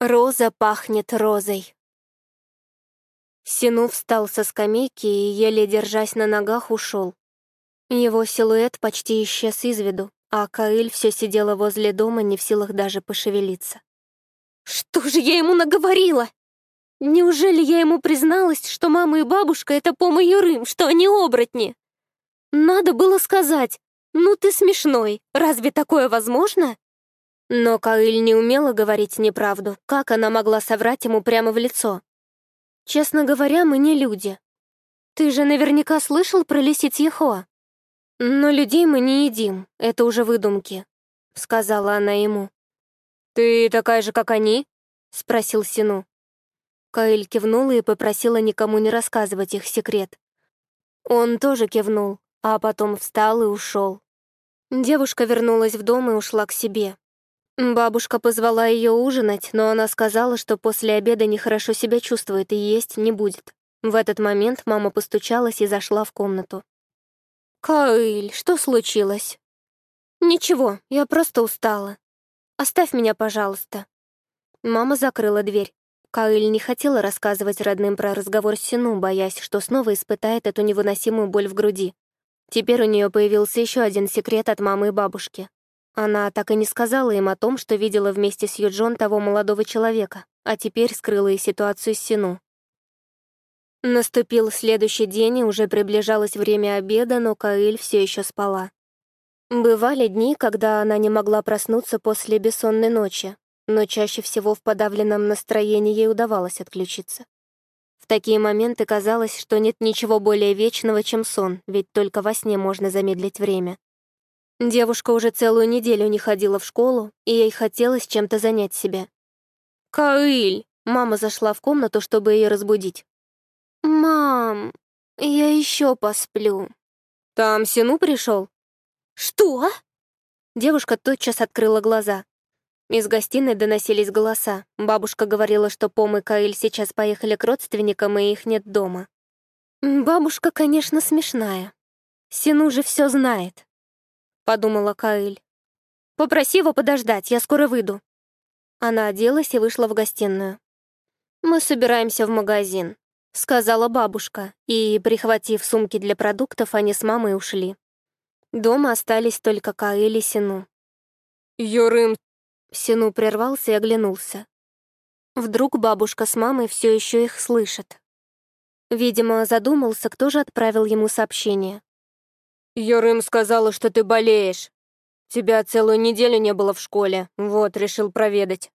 Роза пахнет розой. Сину встал со скамейки и, еле держась на ногах, ушел. Его силуэт почти исчез из виду, а Каиль все сидела возле дома, не в силах даже пошевелиться. «Что же я ему наговорила? Неужели я ему призналась, что мама и бабушка — это Пома Юрым, что они оборотни? Надо было сказать, ну ты смешной, разве такое возможно?» Но Каиль не умела говорить неправду. Как она могла соврать ему прямо в лицо? Честно говоря, мы не люди. Ты же наверняка слышал про лисиц Ехоа. Но людей мы не едим, это уже выдумки, — сказала она ему. «Ты такая же, как они?» — спросил Сину. Каэль кивнула и попросила никому не рассказывать их секрет. Он тоже кивнул, а потом встал и ушел. Девушка вернулась в дом и ушла к себе. Бабушка позвала ее ужинать, но она сказала, что после обеда нехорошо себя чувствует и есть не будет. В этот момент мама постучалась и зашла в комнату. «Каиль, что случилось?» «Ничего, я просто устала. Оставь меня, пожалуйста». Мама закрыла дверь. Каиль не хотела рассказывать родным про разговор с Сину, боясь, что снова испытает эту невыносимую боль в груди. Теперь у нее появился еще один секрет от мамы и бабушки. Она так и не сказала им о том, что видела вместе с Юджон того молодого человека, а теперь скрыла и ситуацию с Сину. Наступил следующий день, и уже приближалось время обеда, но Каэль все еще спала. Бывали дни, когда она не могла проснуться после бессонной ночи, но чаще всего в подавленном настроении ей удавалось отключиться. В такие моменты казалось, что нет ничего более вечного, чем сон, ведь только во сне можно замедлить время. Девушка уже целую неделю не ходила в школу, и ей хотелось чем-то занять себя. «Каиль!» — мама зашла в комнату, чтобы ее разбудить. «Мам, я еще посплю». «Там Сину пришел?» «Что?» Девушка тотчас открыла глаза. Из гостиной доносились голоса. Бабушка говорила, что Пом и Каиль сейчас поехали к родственникам, и их нет дома. Бабушка, конечно, смешная. Сину же все знает подумала Каэль. «Попроси его подождать, я скоро выйду». Она оделась и вышла в гостиную. «Мы собираемся в магазин», — сказала бабушка, и, прихватив сумки для продуктов, они с мамой ушли. Дома остались только Каэль и Сину. «Юрым...» Сину прервался и оглянулся. Вдруг бабушка с мамой все еще их слышат. Видимо, задумался, кто же отправил ему сообщение. «Юрым сказала, что ты болеешь. Тебя целую неделю не было в школе. Вот, решил проведать».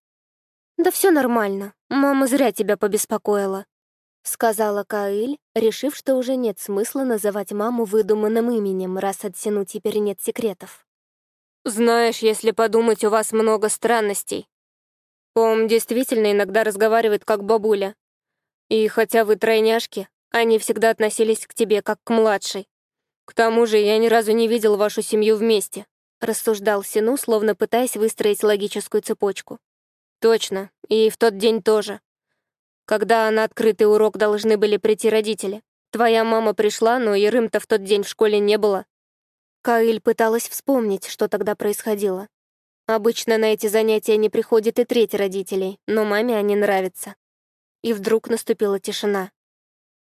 «Да все нормально. Мама зря тебя побеспокоила», — сказала Каиль, решив, что уже нет смысла называть маму выдуманным именем, раз от Сину теперь нет секретов. «Знаешь, если подумать, у вас много странностей. Пом действительно иногда разговаривает как бабуля. И хотя вы тройняшки, они всегда относились к тебе как к младшей. «К тому же я ни разу не видел вашу семью вместе», — рассуждал Сину, словно пытаясь выстроить логическую цепочку. «Точно, и в тот день тоже. Когда на открытый урок должны были прийти родители. Твоя мама пришла, но Ерым-то в тот день в школе не было». Каиль пыталась вспомнить, что тогда происходило. Обычно на эти занятия не приходит и треть родителей, но маме они нравятся. И вдруг наступила тишина.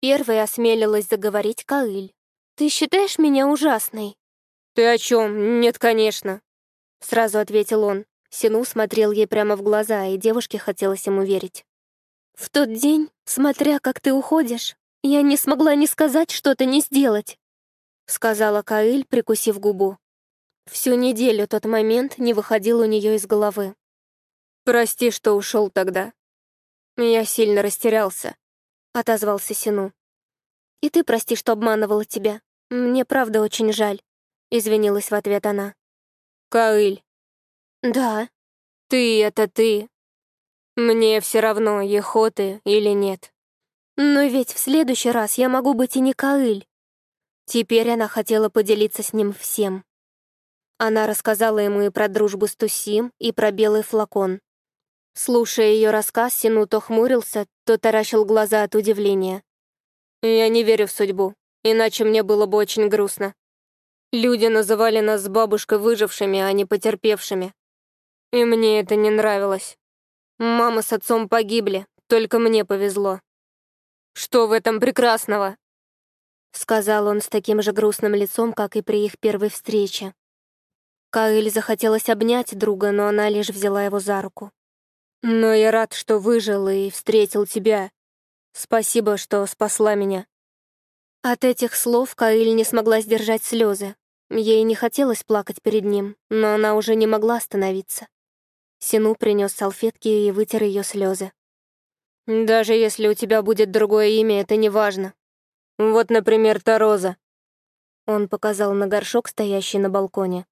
Первой осмелилась заговорить Каиль. «Ты считаешь меня ужасной?» «Ты о чем? Нет, конечно», — сразу ответил он. Сину смотрел ей прямо в глаза, и девушке хотелось ему верить. «В тот день, смотря как ты уходишь, я не смогла ни сказать что-то, ни сделать», — сказала Каиль, прикусив губу. Всю неделю тот момент не выходил у нее из головы. «Прости, что ушел тогда. Я сильно растерялся», — отозвался Сину. «И ты прости, что обманывала тебя. «Мне правда очень жаль», — извинилась в ответ она. «Каиль». «Да». «Ты — это ты. Мне все равно, ехо ты или нет». «Но ведь в следующий раз я могу быть и не Каиль». Теперь она хотела поделиться с ним всем. Она рассказала ему и про дружбу с Тусим, и про белый флакон. Слушая ее рассказ, Сину то хмурился, то таращил глаза от удивления. «Я не верю в судьбу иначе мне было бы очень грустно. Люди называли нас с бабушкой выжившими, а не потерпевшими. И мне это не нравилось. Мама с отцом погибли, только мне повезло. Что в этом прекрасного? Сказал он с таким же грустным лицом, как и при их первой встрече. Каэль захотелось обнять друга, но она лишь взяла его за руку. «Но я рад, что выжил и встретил тебя. Спасибо, что спасла меня». От этих слов Каэль не смогла сдержать слезы. Ей не хотелось плакать перед ним, но она уже не могла остановиться. Сину принес салфетки и вытер ее слезы. «Даже если у тебя будет другое имя, это не важно. Вот, например, та роза». Он показал на горшок, стоящий на балконе.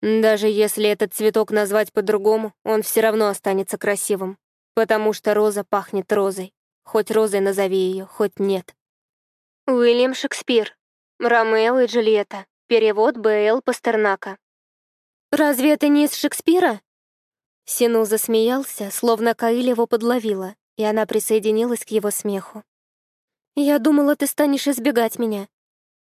«Даже если этот цветок назвать по-другому, он все равно останется красивым, потому что роза пахнет розой. Хоть розой назови ее, хоть нет». Уильям Шекспир. Ромео и Джульетта. Перевод Б.Л. Пастернака. «Разве это не из Шекспира?» Сину засмеялся, словно Каиль его подловила, и она присоединилась к его смеху. «Я думала, ты станешь избегать меня».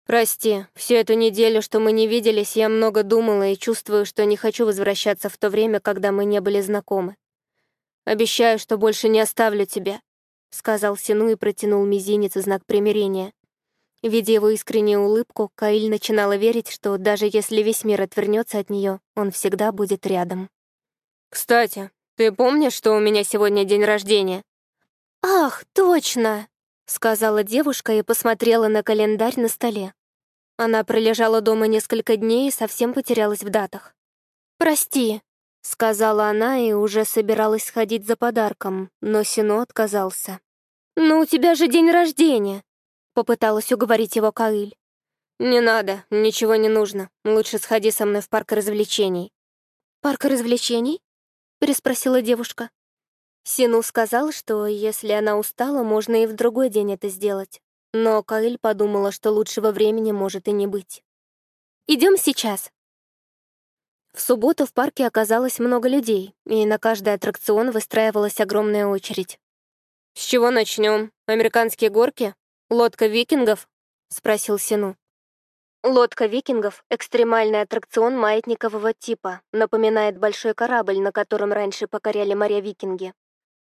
«Прости, всю эту неделю, что мы не виделись, я много думала и чувствую, что не хочу возвращаться в то время, когда мы не были знакомы. Обещаю, что больше не оставлю тебя», — сказал Сину и протянул мизинец в знак примирения. Видя его искреннюю улыбку, Каиль начинала верить, что даже если весь мир отвернется от нее, он всегда будет рядом. «Кстати, ты помнишь, что у меня сегодня день рождения?» «Ах, точно!» — сказала девушка и посмотрела на календарь на столе. Она пролежала дома несколько дней и совсем потерялась в датах. «Прости», — сказала она и уже собиралась сходить за подарком, но Сино отказался. «Но у тебя же день рождения», — попыталась уговорить его Каиль. «Не надо, ничего не нужно. Лучше сходи со мной в парк развлечений». «Парк развлечений?» — переспросила девушка. Сину сказал, что если она устала, можно и в другой день это сделать. Но Каэль подумала, что лучшего времени может и не быть. Идем сейчас. В субботу в парке оказалось много людей, и на каждый аттракцион выстраивалась огромная очередь. «С чего начнем? Американские горки? Лодка викингов?» — спросил Сину. Лодка викингов — экстремальный аттракцион маятникового типа, напоминает большой корабль, на котором раньше покоряли моря викинги.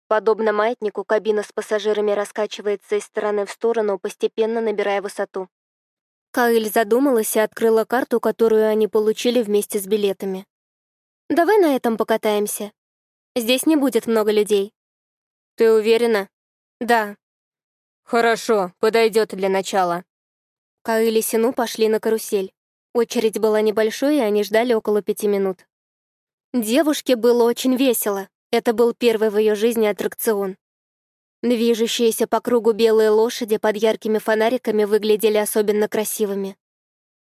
Подобно маятнику, кабина с пассажирами раскачивается из стороны в сторону, постепенно набирая высоту. Каэль задумалась и открыла карту, которую они получили вместе с билетами. «Давай на этом покатаемся. Здесь не будет много людей». «Ты уверена?» «Да». «Хорошо, подойдет для начала». Каэль и Сину пошли на карусель. Очередь была небольшой, и они ждали около пяти минут. Девушке было очень весело. Это был первый в ее жизни аттракцион. Движущиеся по кругу белые лошади под яркими фонариками выглядели особенно красивыми.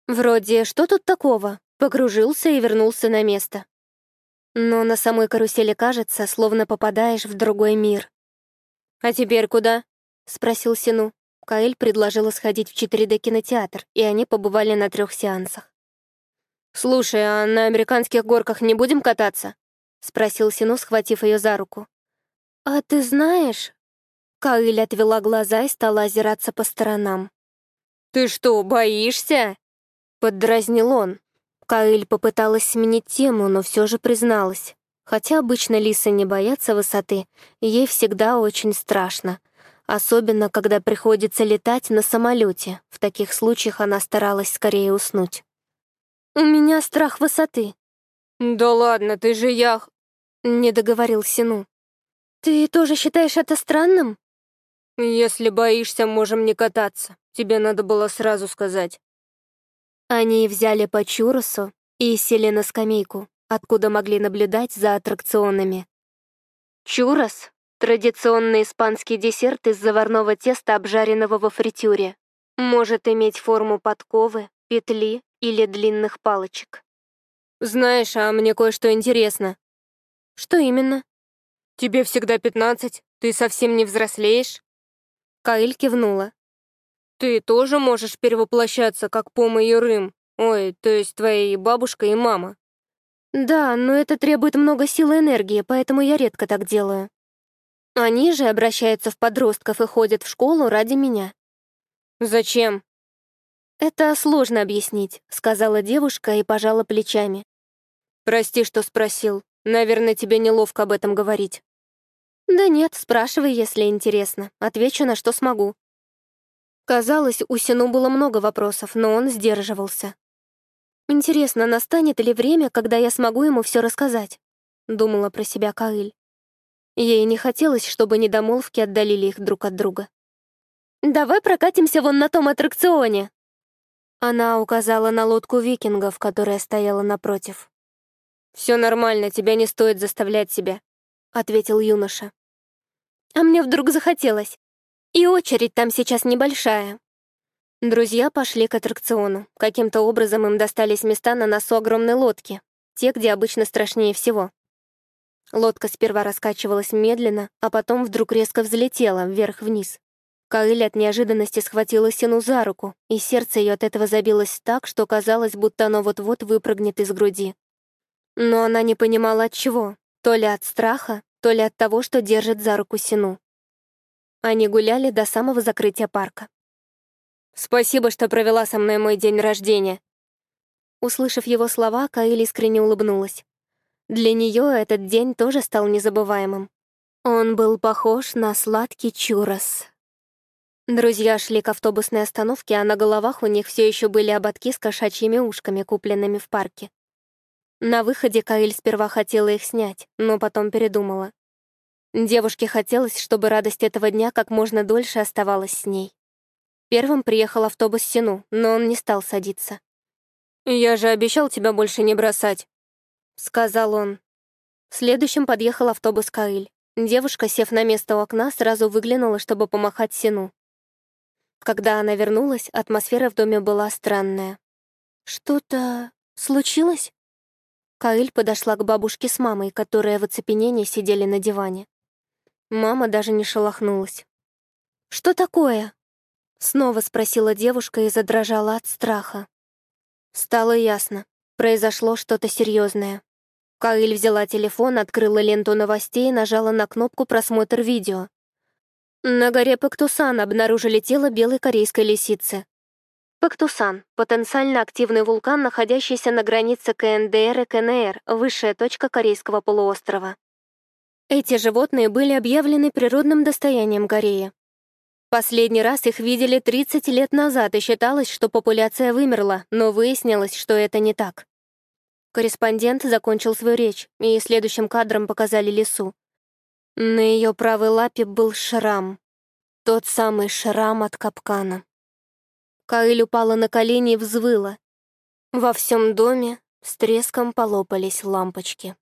Вроде «что тут такого?» Покружился и вернулся на место. Но на самой карусели кажется, словно попадаешь в другой мир. «А теперь куда?» — спросил Сину. Каэль предложила сходить в 4D-кинотеатр, и они побывали на трех сеансах. «Слушай, а на американских горках не будем кататься?» — спросил Сину, схватив ее за руку. «А ты знаешь...» Каэль отвела глаза и стала озираться по сторонам. «Ты что, боишься?» — поддразнил он. Каэль попыталась сменить тему, но все же призналась. Хотя обычно лисы не боятся высоты, ей всегда очень страшно. Особенно, когда приходится летать на самолете. В таких случаях она старалась скорее уснуть. «У меня страх высоты», «Да ладно, ты же ях...» — не договорил Сину. «Ты тоже считаешь это странным?» «Если боишься, можем не кататься. Тебе надо было сразу сказать». Они взяли по чуросу и сели на скамейку, откуда могли наблюдать за аттракционами. Чурос — традиционный испанский десерт из заварного теста, обжаренного во фритюре. Может иметь форму подковы, петли или длинных палочек. «Знаешь, а мне кое-что интересно». «Что именно?» «Тебе всегда пятнадцать, ты совсем не взрослеешь?» Каиль кивнула. «Ты тоже можешь перевоплощаться, как Пома и Рым, ой, то есть твои бабушка и мама». «Да, но это требует много сил и энергии, поэтому я редко так делаю. Они же обращаются в подростков и ходят в школу ради меня». «Зачем?» «Это сложно объяснить», — сказала девушка и пожала плечами. «Прости, что спросил. Наверное, тебе неловко об этом говорить. «Да нет, спрашивай, если интересно. Отвечу, на что смогу». Казалось, у Сину было много вопросов, но он сдерживался. «Интересно, настанет ли время, когда я смогу ему все рассказать?» — думала про себя Каиль. Ей не хотелось, чтобы недомолвки отдалили их друг от друга. «Давай прокатимся вон на том аттракционе!» Она указала на лодку викингов, которая стояла напротив. «Все нормально, тебя не стоит заставлять себя», — ответил юноша. «А мне вдруг захотелось. И очередь там сейчас небольшая». Друзья пошли к аттракциону. Каким-то образом им достались места на носу огромной лодки, те, где обычно страшнее всего. Лодка сперва раскачивалась медленно, а потом вдруг резко взлетела вверх-вниз. Каэль от неожиданности схватила Сину за руку, и сердце ее от этого забилось так, что казалось, будто оно вот-вот выпрыгнет из груди. Но она не понимала от чего, то ли от страха, то ли от того, что держит за руку Сину. Они гуляли до самого закрытия парка. «Спасибо, что провела со мной мой день рождения». Услышав его слова, Каэль искренне улыбнулась. Для нее этот день тоже стал незабываемым. Он был похож на сладкий чурос. Друзья шли к автобусной остановке, а на головах у них все еще были ободки с кошачьими ушками, купленными в парке. На выходе Каиль сперва хотела их снять, но потом передумала. Девушке хотелось, чтобы радость этого дня как можно дольше оставалась с ней. Первым приехал автобус Сину, но он не стал садиться. «Я же обещал тебя больше не бросать», — сказал он. Следующим подъехал автобус Каиль. Девушка, сев на место у окна, сразу выглянула, чтобы помахать Сину. Когда она вернулась, атмосфера в доме была странная. «Что-то случилось?» Каиль подошла к бабушке с мамой, которые в оцепенении сидели на диване. Мама даже не шелохнулась. «Что такое?» Снова спросила девушка и задрожала от страха. Стало ясно. Произошло что-то серьезное. Каиль взяла телефон, открыла ленту новостей и нажала на кнопку «Просмотр видео». На горе Пактусан обнаружили тело белой корейской лисицы. Пактусан — потенциально активный вулкан, находящийся на границе КНДР и КНР, высшая точка Корейского полуострова. Эти животные были объявлены природным достоянием Кореи. Последний раз их видели 30 лет назад, и считалось, что популяция вымерла, но выяснилось, что это не так. Корреспондент закончил свою речь, и следующим кадром показали лису. На ее правой лапе был шрам. Тот самый шрам от капкана. Каэль упала на колени и взвыла. Во всем доме с треском полопались лампочки.